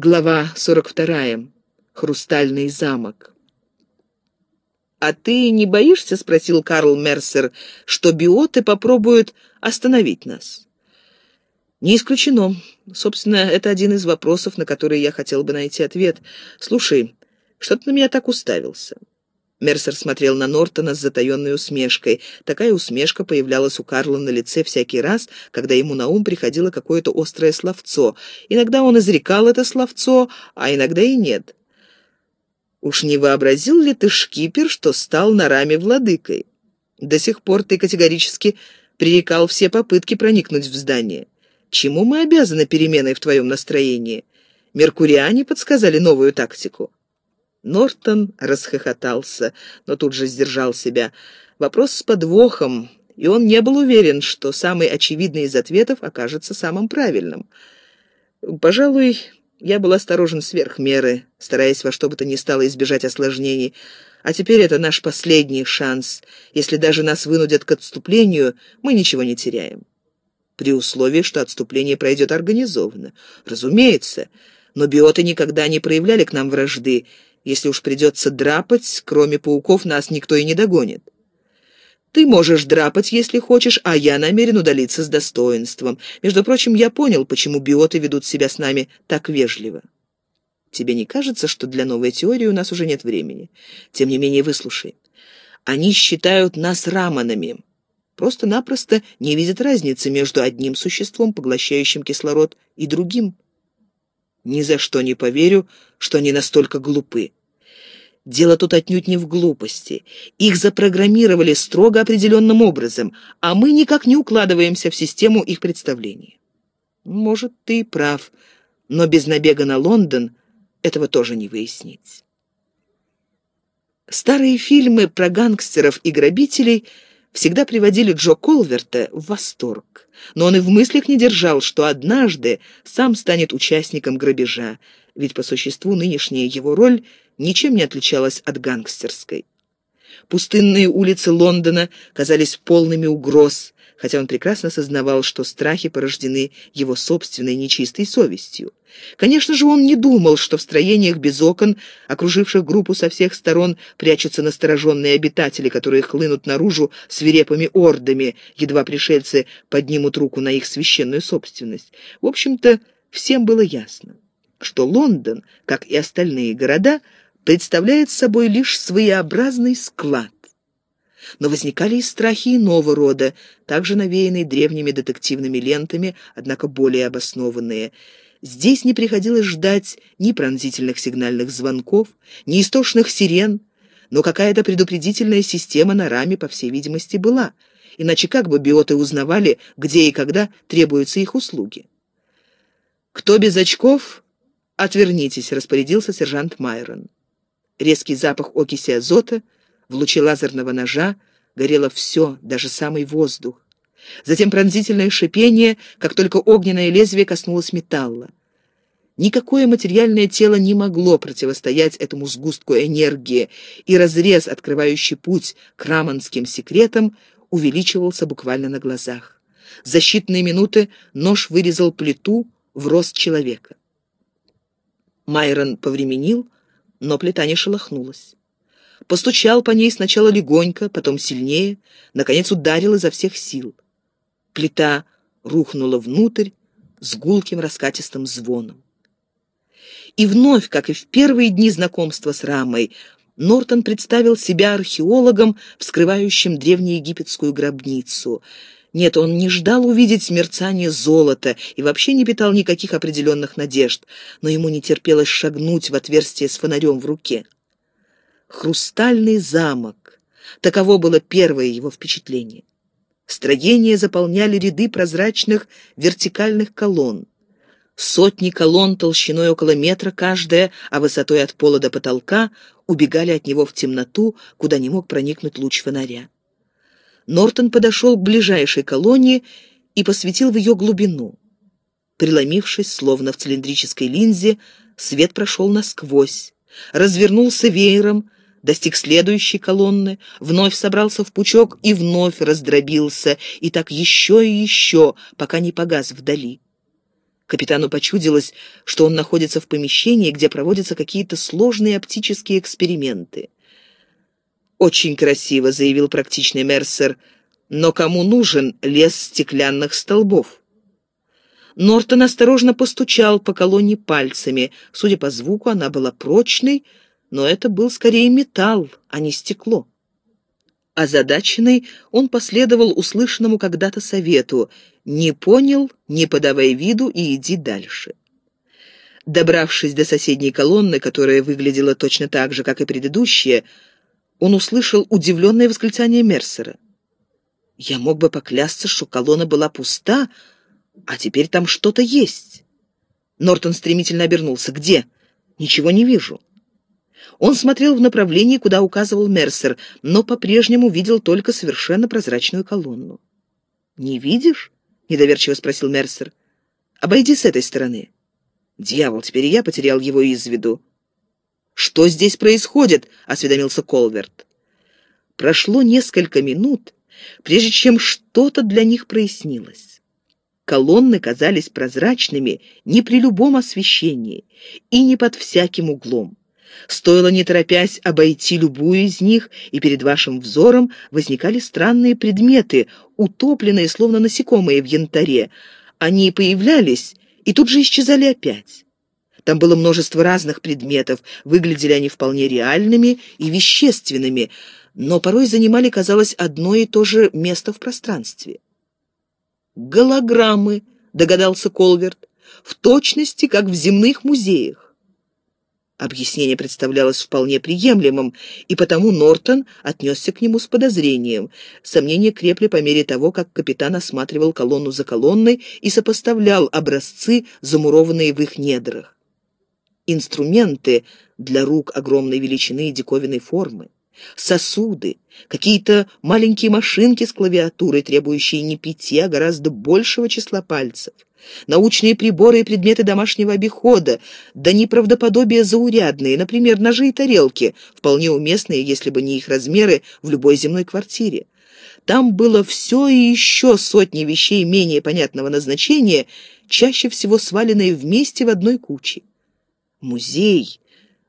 Глава 42. Хрустальный замок. «А ты не боишься, — спросил Карл Мерсер, — что биоты попробуют остановить нас?» «Не исключено. Собственно, это один из вопросов, на которые я хотел бы найти ответ. Слушай, что ты на меня так уставился?» Мерсер смотрел на Нортона с затаенной усмешкой. Такая усмешка появлялась у Карла на лице всякий раз, когда ему на ум приходило какое-то острое словцо. Иногда он изрекал это словцо, а иногда и нет. «Уж не вообразил ли ты, шкипер, что стал на раме владыкой? До сих пор ты категорически пререкал все попытки проникнуть в здание. Чему мы обязаны переменой в твоем настроении? Меркуриане подсказали новую тактику». Нортон расхохотался, но тут же сдержал себя. Вопрос с подвохом, и он не был уверен, что самый очевидный из ответов окажется самым правильным. «Пожалуй, я был осторожен сверх меры, стараясь во что бы то ни стало избежать осложнений. А теперь это наш последний шанс. Если даже нас вынудят к отступлению, мы ничего не теряем. При условии, что отступление пройдет организованно. Разумеется, но биоты никогда не проявляли к нам вражды, если уж придется драпать, кроме пауков нас никто и не догонит. Ты можешь драпать, если хочешь, а я намерен удалиться с достоинством. Между прочим, я понял, почему биоты ведут себя с нами так вежливо. Тебе не кажется, что для новой теории у нас уже нет времени? Тем не менее, выслушай. Они считают нас раманами. Просто-напросто не видят разницы между одним существом, поглощающим кислород, и другим. Ни за что не поверю, что они настолько глупы. Дело тут отнюдь не в глупости. Их запрограммировали строго определенным образом, а мы никак не укладываемся в систему их представлений. Может, ты прав, но без набега на Лондон этого тоже не выяснить. Старые фильмы про гангстеров и грабителей – всегда приводили Джо Колверта в восторг. Но он и в мыслях не держал, что однажды сам станет участником грабежа, ведь по существу нынешняя его роль ничем не отличалась от гангстерской. Пустынные улицы Лондона казались полными угроз, хотя он прекрасно сознавал, что страхи порождены его собственной нечистой совестью. Конечно же, он не думал, что в строениях без окон, окруживших группу со всех сторон, прячутся настороженные обитатели, которые хлынут наружу свирепыми ордами, едва пришельцы поднимут руку на их священную собственность. В общем-то, всем было ясно, что Лондон, как и остальные города, представляет собой лишь своеобразный склад. Но возникали и страхи иного рода, также навеянные древними детективными лентами, однако более обоснованные. Здесь не приходилось ждать ни пронзительных сигнальных звонков, ни истошных сирен, но какая-то предупредительная система на раме, по всей видимости, была. Иначе как бы биоты узнавали, где и когда требуются их услуги? «Кто без очков? Отвернитесь», — распорядился сержант Майрон. Резкий запах окиси азота — в луче лазерного ножа горело все, даже самый воздух. Затем пронзительное шипение, как только огненное лезвие коснулось металла. Никакое материальное тело не могло противостоять этому сгустку энергии, и разрез, открывающий путь к раманским секретам, увеличивался буквально на глазах. За считанные минуты нож вырезал плиту в рост человека. Майрон повременил, но плита не шелохнулась постучал по ней сначала легонько, потом сильнее, наконец ударил изо всех сил. Плита рухнула внутрь с гулким раскатистым звоном. И вновь, как и в первые дни знакомства с Рамой, Нортон представил себя археологом, вскрывающим древнеегипетскую гробницу. Нет, он не ждал увидеть мерцание золота и вообще не питал никаких определенных надежд, но ему не терпелось шагнуть в отверстие с фонарем в руке. Хрустальный замок. Таково было первое его впечатление. Строения заполняли ряды прозрачных вертикальных колонн. Сотни колонн толщиной около метра каждая, а высотой от пола до потолка, убегали от него в темноту, куда не мог проникнуть луч фонаря. Нортон подошел к ближайшей колонне и посветил в ее глубину. Преломившись, словно в цилиндрической линзе, свет прошел насквозь, развернулся веером, достиг следующей колонны, вновь собрался в пучок и вновь раздробился, и так еще и еще, пока не погас вдали. Капитану почудилось, что он находится в помещении, где проводятся какие-то сложные оптические эксперименты. «Очень красиво», — заявил практичный Мерсер, — «но кому нужен лес стеклянных столбов?» Нортон осторожно постучал по колонне пальцами. Судя по звуку, она была прочной, но это был скорее металл, а не стекло. Озадаченный, он последовал услышанному когда-то совету «Не понял, не подавай виду и иди дальше». Добравшись до соседней колонны, которая выглядела точно так же, как и предыдущая, он услышал удивленное восклицание Мерсера. «Я мог бы поклясться, что колонна была пуста, а теперь там что-то есть». Нортон стремительно обернулся. «Где?» «Ничего не вижу». Он смотрел в направлении, куда указывал Мерсер, но по-прежнему видел только совершенно прозрачную колонну. «Не видишь?» — недоверчиво спросил Мерсер. «Обойди с этой стороны». «Дьявол, теперь я потерял его из виду». «Что здесь происходит?» — осведомился Колверт. Прошло несколько минут, прежде чем что-то для них прояснилось. Колонны казались прозрачными не при любом освещении и не под всяким углом. Стоило не торопясь обойти любую из них, и перед вашим взором возникали странные предметы, утопленные, словно насекомые в янтаре. Они появлялись и тут же исчезали опять. Там было множество разных предметов, выглядели они вполне реальными и вещественными, но порой занимали, казалось, одно и то же место в пространстве. «Голограммы», — догадался Колверт, — «в точности, как в земных музеях». Объяснение представлялось вполне приемлемым, и потому Нортон отнесся к нему с подозрением. Сомнения крепли по мере того, как капитан осматривал колонну за колонной и сопоставлял образцы, замурованные в их недрах. Инструменты для рук огромной величины и диковинной формы, сосуды, какие-то маленькие машинки с клавиатурой, требующие не пяти, а гораздо большего числа пальцев научные приборы и предметы домашнего обихода, да неправдоподобие заурядные, например, ножи и тарелки, вполне уместные, если бы не их размеры, в любой земной квартире. Там было все и еще сотни вещей менее понятного назначения, чаще всего сваленные вместе в одной куче. Музей,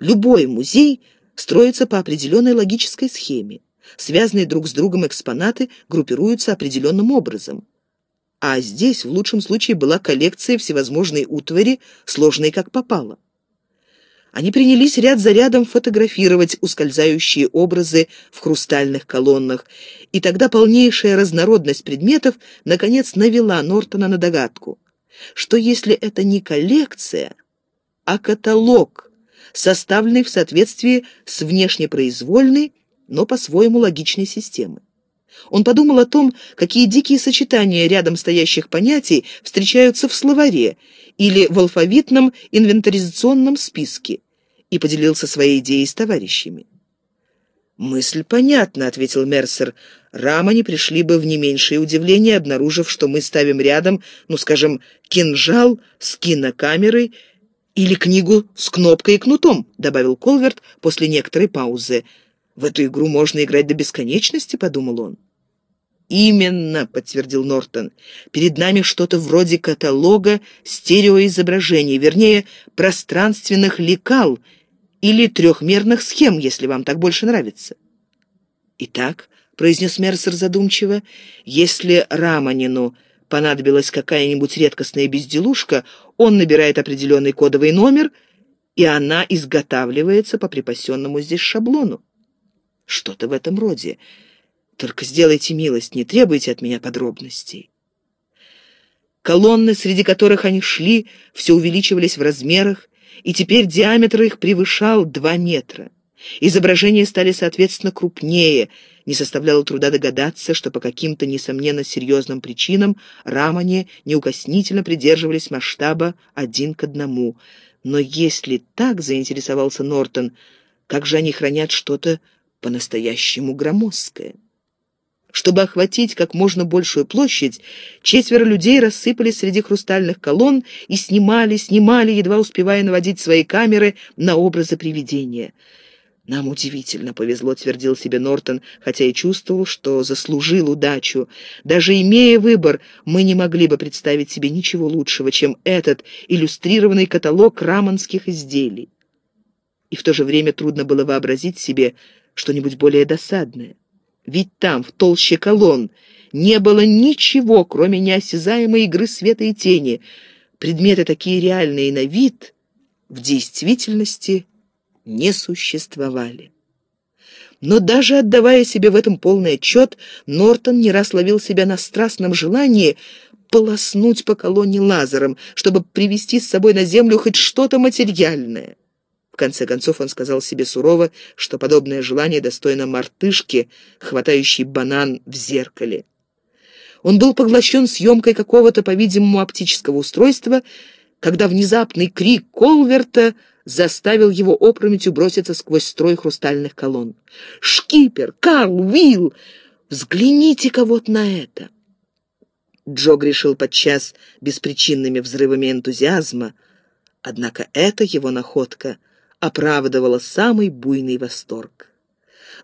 любой музей, строится по определенной логической схеме. Связанные друг с другом экспонаты группируются определенным образом а здесь в лучшем случае была коллекция всевозможной утвари, сложной как попало. Они принялись ряд за рядом фотографировать ускользающие образы в хрустальных колоннах, и тогда полнейшая разнородность предметов наконец навела Нортона на догадку, что если это не коллекция, а каталог, составленный в соответствии с внешнепроизвольной, но по-своему логичной системой. Он подумал о том, какие дикие сочетания рядом стоящих понятий встречаются в словаре или в алфавитном инвентаризационном списке, и поделился своей идеей с товарищами. «Мысль понятна», — ответил Мерсер. «Рамани пришли бы в не меньшее удивление, обнаружив, что мы ставим рядом, ну, скажем, кинжал с кинокамерой или книгу с кнопкой и кнутом», — добавил Колверт после некоторой паузы. «В эту игру можно играть до бесконечности», — подумал он. «Именно», — подтвердил Нортон. «Перед нами что-то вроде каталога стереоизображений, вернее, пространственных лекал или трехмерных схем, если вам так больше нравится». «Итак», — произнес Мерсер задумчиво, «если Раманину понадобилась какая-нибудь редкостная безделушка, он набирает определенный кодовый номер, и она изготавливается по припасенному здесь шаблону». «Что-то в этом роде». Только сделайте милость, не требуйте от меня подробностей. Колонны, среди которых они шли, все увеличивались в размерах, и теперь диаметр их превышал два метра. Изображения стали, соответственно, крупнее. Не составляло труда догадаться, что по каким-то, несомненно, серьезным причинам Рамане неукоснительно придерживались масштаба один к одному. Но если так заинтересовался Нортон, как же они хранят что-то по-настоящему громоздкое? Чтобы охватить как можно большую площадь, четверо людей рассыпались среди хрустальных колонн и снимали, снимали, едва успевая наводить свои камеры на образы привидения. «Нам удивительно повезло», — твердил себе Нортон, хотя и чувствовал, что заслужил удачу. «Даже имея выбор, мы не могли бы представить себе ничего лучшего, чем этот иллюстрированный каталог раманских изделий». И в то же время трудно было вообразить себе что-нибудь более досадное. Ведь там, в толще колонн, не было ничего, кроме неосязаемой игры света и тени. Предметы такие реальные на вид, в действительности не существовали. Но даже отдавая себе в этом полный отчет, Нортон не раз ловил себя на страстном желании полоснуть по колонне лазером, чтобы привести с собой на землю хоть что-то материальное. В конце концов он сказал себе сурово, что подобное желание достойно мартышки, хватающей банан в зеркале. Он был поглощен съемкой какого-то, по-видимому, оптического устройства, когда внезапный крик Колверта заставил его опрометью броситься сквозь строй хрустальных колонн. «Шкипер! Карл! Уилл! Взгляните-ка вот на это!» Джо грешил подчас беспричинными взрывами энтузиазма, однако эта его находка оправдывала самый буйный восторг.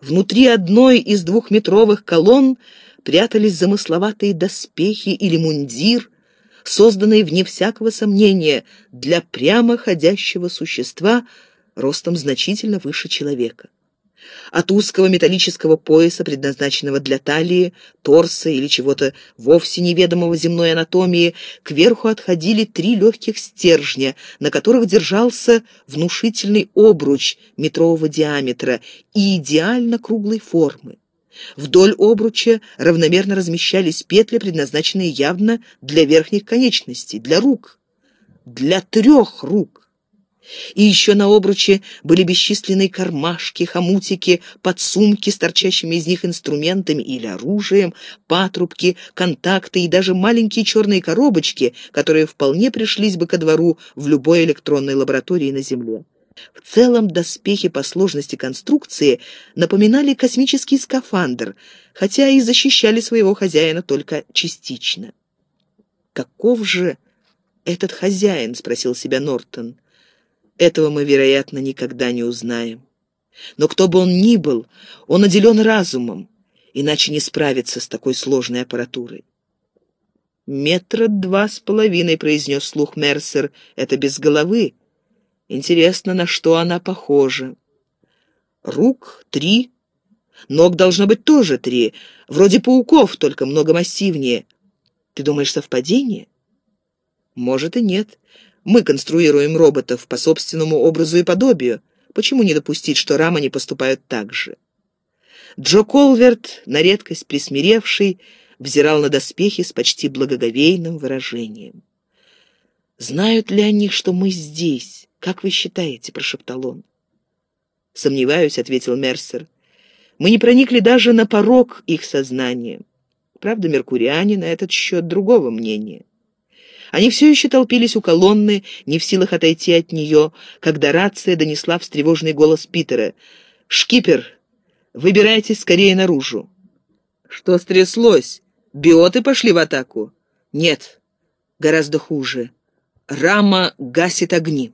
Внутри одной из двухметровых колонн прятались замысловатые доспехи или мундир, созданные, вне всякого сомнения, для прямоходящего существа ростом значительно выше человека. От узкого металлического пояса, предназначенного для талии, торса или чего-то вовсе неведомого земной анатомии, кверху отходили три легких стержня, на которых держался внушительный обруч метрового диаметра и идеально круглой формы. Вдоль обруча равномерно размещались петли, предназначенные явно для верхних конечностей, для рук. Для трех рук. И еще на обруче были бесчисленные кармашки, хомутики, подсумки с торчащими из них инструментами или оружием, патрубки, контакты и даже маленькие черные коробочки, которые вполне пришлись бы ко двору в любой электронной лаборатории на Земле. В целом доспехи по сложности конструкции напоминали космический скафандр, хотя и защищали своего хозяина только частично. «Каков же этот хозяин?» — спросил себя Нортон. «Этого мы, вероятно, никогда не узнаем. Но кто бы он ни был, он наделен разумом, иначе не справится с такой сложной аппаратурой». «Метра два с половиной», — произнес слух Мерсер, — «это без головы». Интересно, на что она похожа. Рук три. Ног должно быть тоже три. Вроде пауков, только много массивнее. Ты думаешь, совпадение? Может и нет. Мы конструируем роботов по собственному образу и подобию. Почему не допустить, что рамы не поступают так же? Джо Колверт, на редкость присмиревший, взирал на доспехи с почти благоговейным выражением. Знают ли они, что мы здесь? «Как вы считаете?» — прошептал он. «Сомневаюсь», — ответил Мерсер. «Мы не проникли даже на порог их сознания. Правда, меркуриане на этот счет другого мнения». Они все еще толпились у колонны, не в силах отойти от нее, когда рация донесла встревоженный голос Питера. «Шкипер, выбирайтесь скорее наружу». «Что стряслось? Биоты пошли в атаку?» «Нет, гораздо хуже. Рама гасит огни».